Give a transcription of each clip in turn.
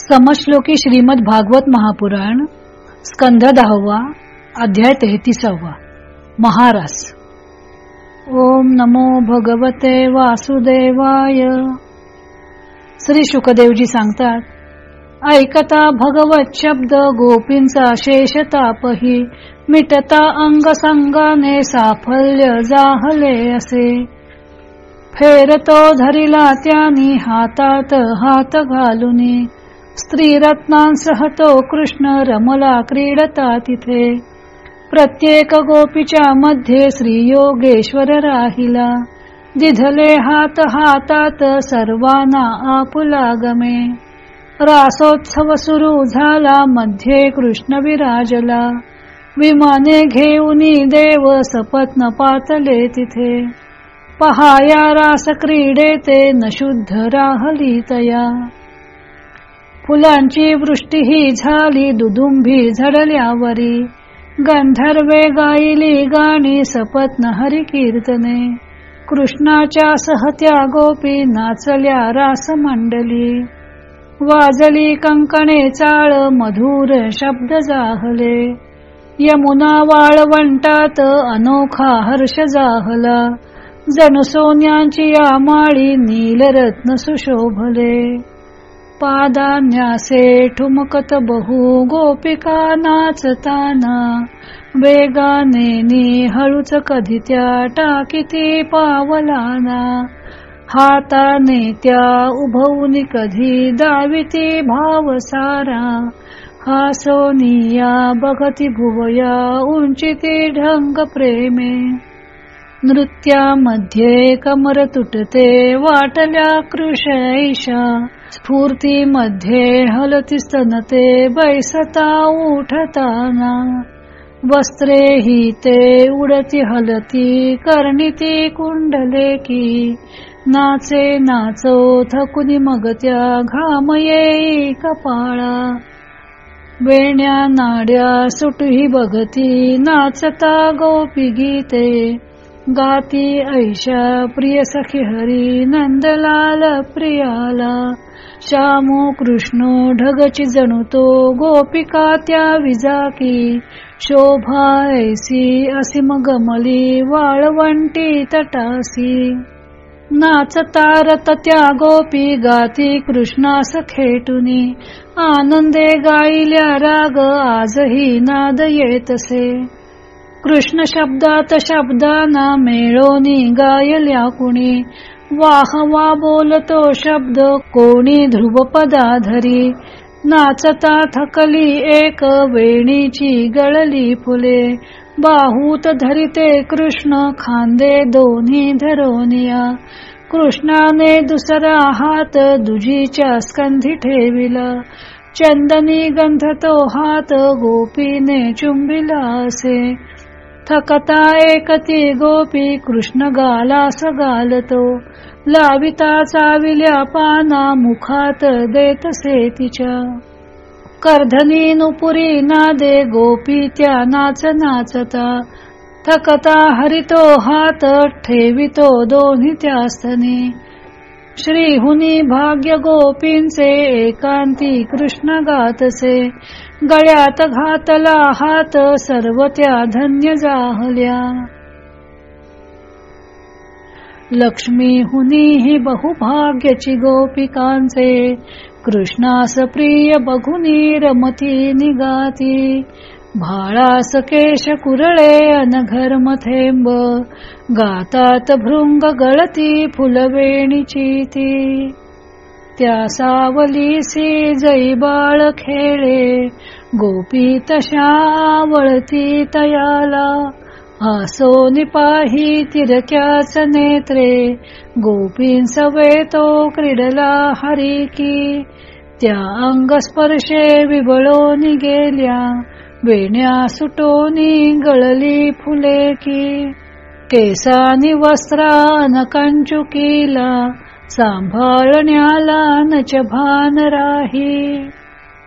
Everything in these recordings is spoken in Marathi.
समश्लोकी श्रीमद भागवत महापुराण स्कंध दहावा अध्याय तेहतीसावा महारास. ओम नमो भगवते वासुदेवाय. श्री शुकदेवजी सांगतात ऐकता भगवत शब्द गोपींचा शेष तापही मिटता अंग संगाने साफल्य जाहले असे. फेरतो धरिला त्यानी हातात हात घालुनी स्त्रीरत्नांसह तो कृष्ण रमला क्रीडता तिथे. प्रत्येक गोपीच्या मध्ये श्री योगेश्वर राहिला. दिधले हात हातात सर्वांना आपुला गमे. रासोत्सव सुरू झाला मध्ये कृष्ण विराजला. विमाने घेऊनी देव सपत्न पातले तिथे. पहाया रास क्रीडे ते नशुद्ध राहली तया. फुलांची वृष्टी ही झाली दुदुंभी झडल्यावरी. गंधर्वे गायली गाणी सपत्न हरी कीर्तने कृष्णाच्या सहत्या गोपी नाचल्या रास मंडली. वाजली कंकणे चाळ मधुर शब्द जाहले. यमुना वाळवंटात अनोखा हर्ष जाहला. जनसोन्यांची आमाळी या माळी नीलरत्न सुशोभले. पादान्यासे ठुमकत बहु गोपिका नाचताना. वेगाने हळूच कधी त्या टाकिती पावलाना. हाताने त्या उभवून कधी दाविती भाव सारा हा सोनिया बघती भुवया उंचिती ढंग प्रेमे. नृत्यामध्ये कमर तुटते वाटल्या कृषैषा स्फूर्तीमध्ये हलती स्तनते बैसता उठताना. वस्त्रे ही ते उडती हलती कर्णिती कुंडले की. नाचे नाचो थकुनी मग त्या घाम येई कपाळा वेण्या नाड्या सुटही बघती नाचता गोपी गीते. गाती ऐशा प्रिय सखी हरी नंदलाल प्रियाला. श्यामो कृष्ण ढगची जणू तो गोपिका त्या विजाकी. शोभा ऐसी असी गमली वाळवंटी तटासी. नाचता रत त्या गोपी गाती कृष्णास खेटुनी. आनंदे गाईल्या राग आजही नाद येतसे. कृष्ण शब्दात शब्दाना मेळोनी गायल्या कुणी. वाहवा बोलतो शब्द कोणी ध्रुवपदाधरी. नाचता थकली एक वेणीची गळली फुले. बाहूत धरिते कृष्ण खांदे दोन्ही धरोनिया. कृष्णाने दुसरा हात दुजीच्या स्कंधी ठेविला. चंदनी गंधतो हात गोपीने चुंबिला असे. थकता एकती गोपी कृष्ण गालास गालतो. लाविता चाविल्या पाना मुखात देतसे तिच्या कर्धनी नुपुरी नादे गोपी त्या नाच नाचता. थकता हरितो हात ठेवितो दोन्ही त्यास्तनी. श्रीहुनी भाग्य गोपींचे एकांती कृष्ण गातसे. गळ्यात घातला हात सर्व त्या धन्य जाहल्या. लक्ष्मी हुनी ही बहुभाग्यची गोपिकांचे. कृष्णास प्रिय बघुनी रमती निगाती भाळास केश कुरळे अनघर्म थेंब गातात भृंग गळती फुलवेणीची ती. त्या सावलीसी जई बाळ खेळे गोपी तशा वळती तयाला. आसो निपाही तिरक्याच नेत्रे गोपीन सवे तो क्रीडला हरी की त्या अंग स्पर्शे विबळोन गेल्या वेण्या सुटोनी गळली फुले की केसानी वस्त्रान कंचुकीला सांभाळण्याला नच भान राही.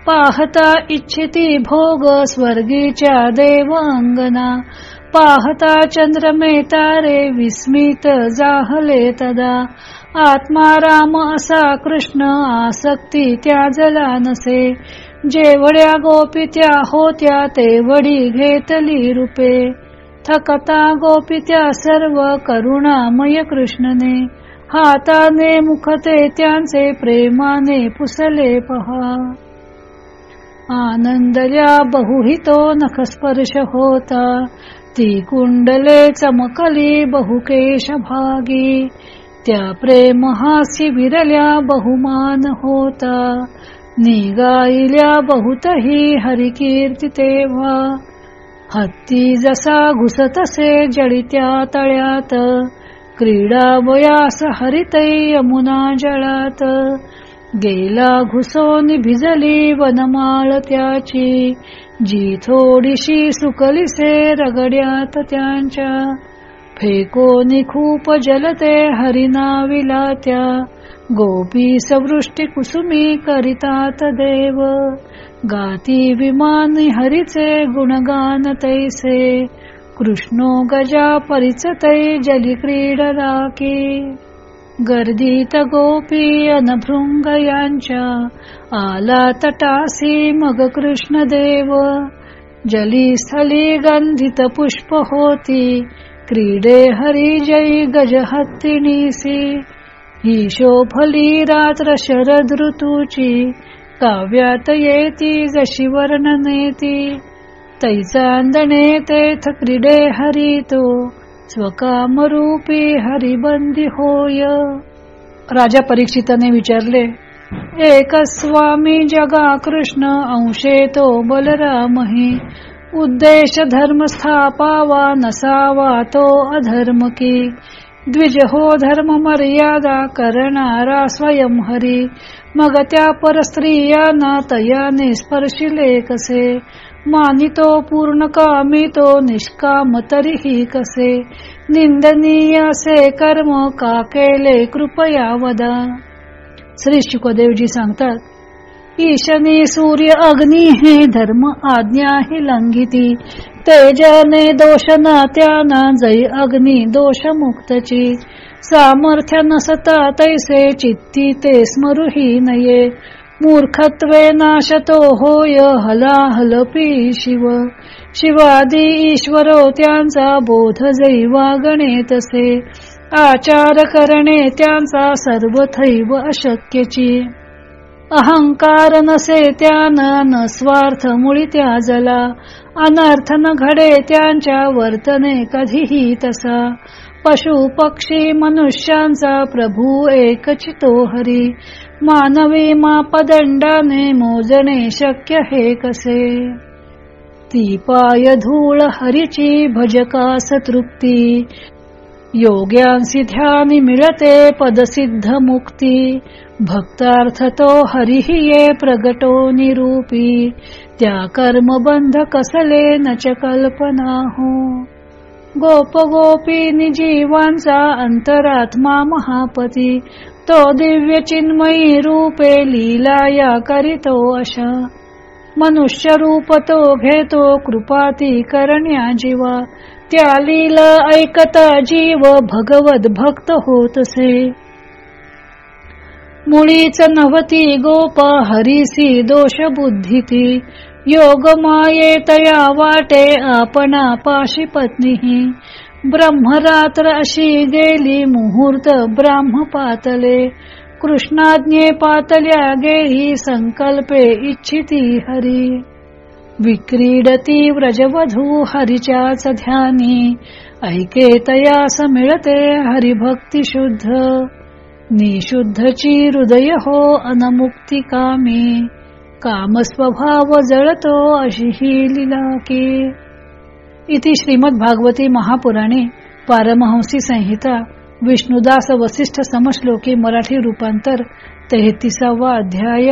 पाहता इच्छिती भोग स्वर्गीच्या देवांगना पाहता चंद्रमे तारे विस्मित जाहले तदा. आत्मा राम असा कृष्ण आसक्ती त्याजला नसे जेवढ्या गोपित्या होत्या ते वडी घेतली रूपे. थकता गोपित्या सर्व करुणामय कृष्णने. हाताने मुखते त्यांचे प्रेमाने पुसले पहा. आनंदल्या बहुहितो नखस्पर्श होता. ती कुंडले चमकली बहुकेश भागी. त्या प्रेम हास्य विरल्या बहुमान होता. निगाईल्या बहुतही हरिकीर्ती तेव्हा. हत्ती जसा घुसतसे जडित्या तळ्यात. क्रीडा वयास हरितै यमुना जळात. गेला घुसोन भिजली वनमाळ त्याची. जी थोडीशी सुकलीसे रगड्यात त्यांच्या. फेकोनी खूप जलते हरिनाविला त्या. गोपी सवृष्टी कुसुमी करितात देव. गाती विमान हरिचे गुणगान तैसे. कृष्णो गजा परिचतै जली क्रीडराकी गर्दीत गोपी अनभृंग यांच्या. आला तटासी मग कृष्ण देव. जली स्थली गंधित पुष्प होती. क्रीडे हरी जय गज ही शोभली रात्र शरद ऋतूची काव्यात येती जशी वर्णनेती तैचांदणे तेथ क्रीडे हरी तो स्वकामरूपी हरिबंदी होय. राजा परीक्षिताने विचारले एक स्वामी जगा कृष्ण अंशे तो बलरामही. उद्देश धर्म स्थापावा नसावा तो अधर्म की. द्विज हो धर्म मर्यादा करणारा स्वयं हरी मग त्या परस्त्रियांना तयाने स्पर्शिले कसे मानितो पूर्ण कामितो निष्काम तरीही कसे। निंदनीय असे कर्म का केले कृपया वदा। श्री शुकदेवजी सांगतात ईशनी सूर्य अग्नी हे धर्म आज्ञा हि लंघिती. तेजाने दोष ना त्याना जै अग्नी दोष मुक्तची सामर्थ्य नसता तैसे चित्ती ते स्मरुही नये मूर्खत्वे नाशतो होय हला हलपी शिव. शिवादी ईश्वरो त्यांचा बोध जैवा गणे तसे आचार करणे त्यांचा सर्वथैव अशक्यची. अहंकार नसे त्या न स्वार्थ मुळी त्या जला. अनर्थ न घडे त्यांच्या वर्तने कधीही तसा. पशु पक्षी मनुष्यांचा प्रभू एकचितो हरी. मानवी मापदंडाने मोजणे शक्य हे कसे? ती पाय धूळ हरीची भजकास तृप्ती. योग्यांसी ध्यानी मिळते पदसिद्ध मुक्ती भक्तार्थ तो हरिही ये प्रगटो निरूपी। त्या कर्मबंध कसले नच कल्पना हो गोप गोपी जीवांचा अंतरात्मा महापती। तो दिव्य चिन्मयी रूपे लीला या करीतो अशा। मनुष्य रूप तो घेतो कृपाती करण्या जीवा। त्या लीला ऐकता जीव भगवत भक्त होतसे. मुळीच नवती गोप हरिसी दोष बुद्धीती योग माये तया वाटे आपणा पाशी पत्नी ब्रह्मरात्र अशी गेली मुहूर्त ब्राह्म पातले. कृष्णाज्ञे पातल्या गेली संकल्पे इच्छिती हरी. विक्रीडती व्रजवधू हरिच्याच ध्यानी. ऐके तयास मिळते हरिभक्ती शुद्ध. निशुद्धची हृदय हो अनमुक्ती कामी काम स्वभाव जळतो अशी ही लिला की इति श्रीमद भागवती महापुराणे पारमहंसी संहिता विष्णुदास वसिष्ठ समश्लोकी मराठी रूपांतर तेहतीसावा अध्याय.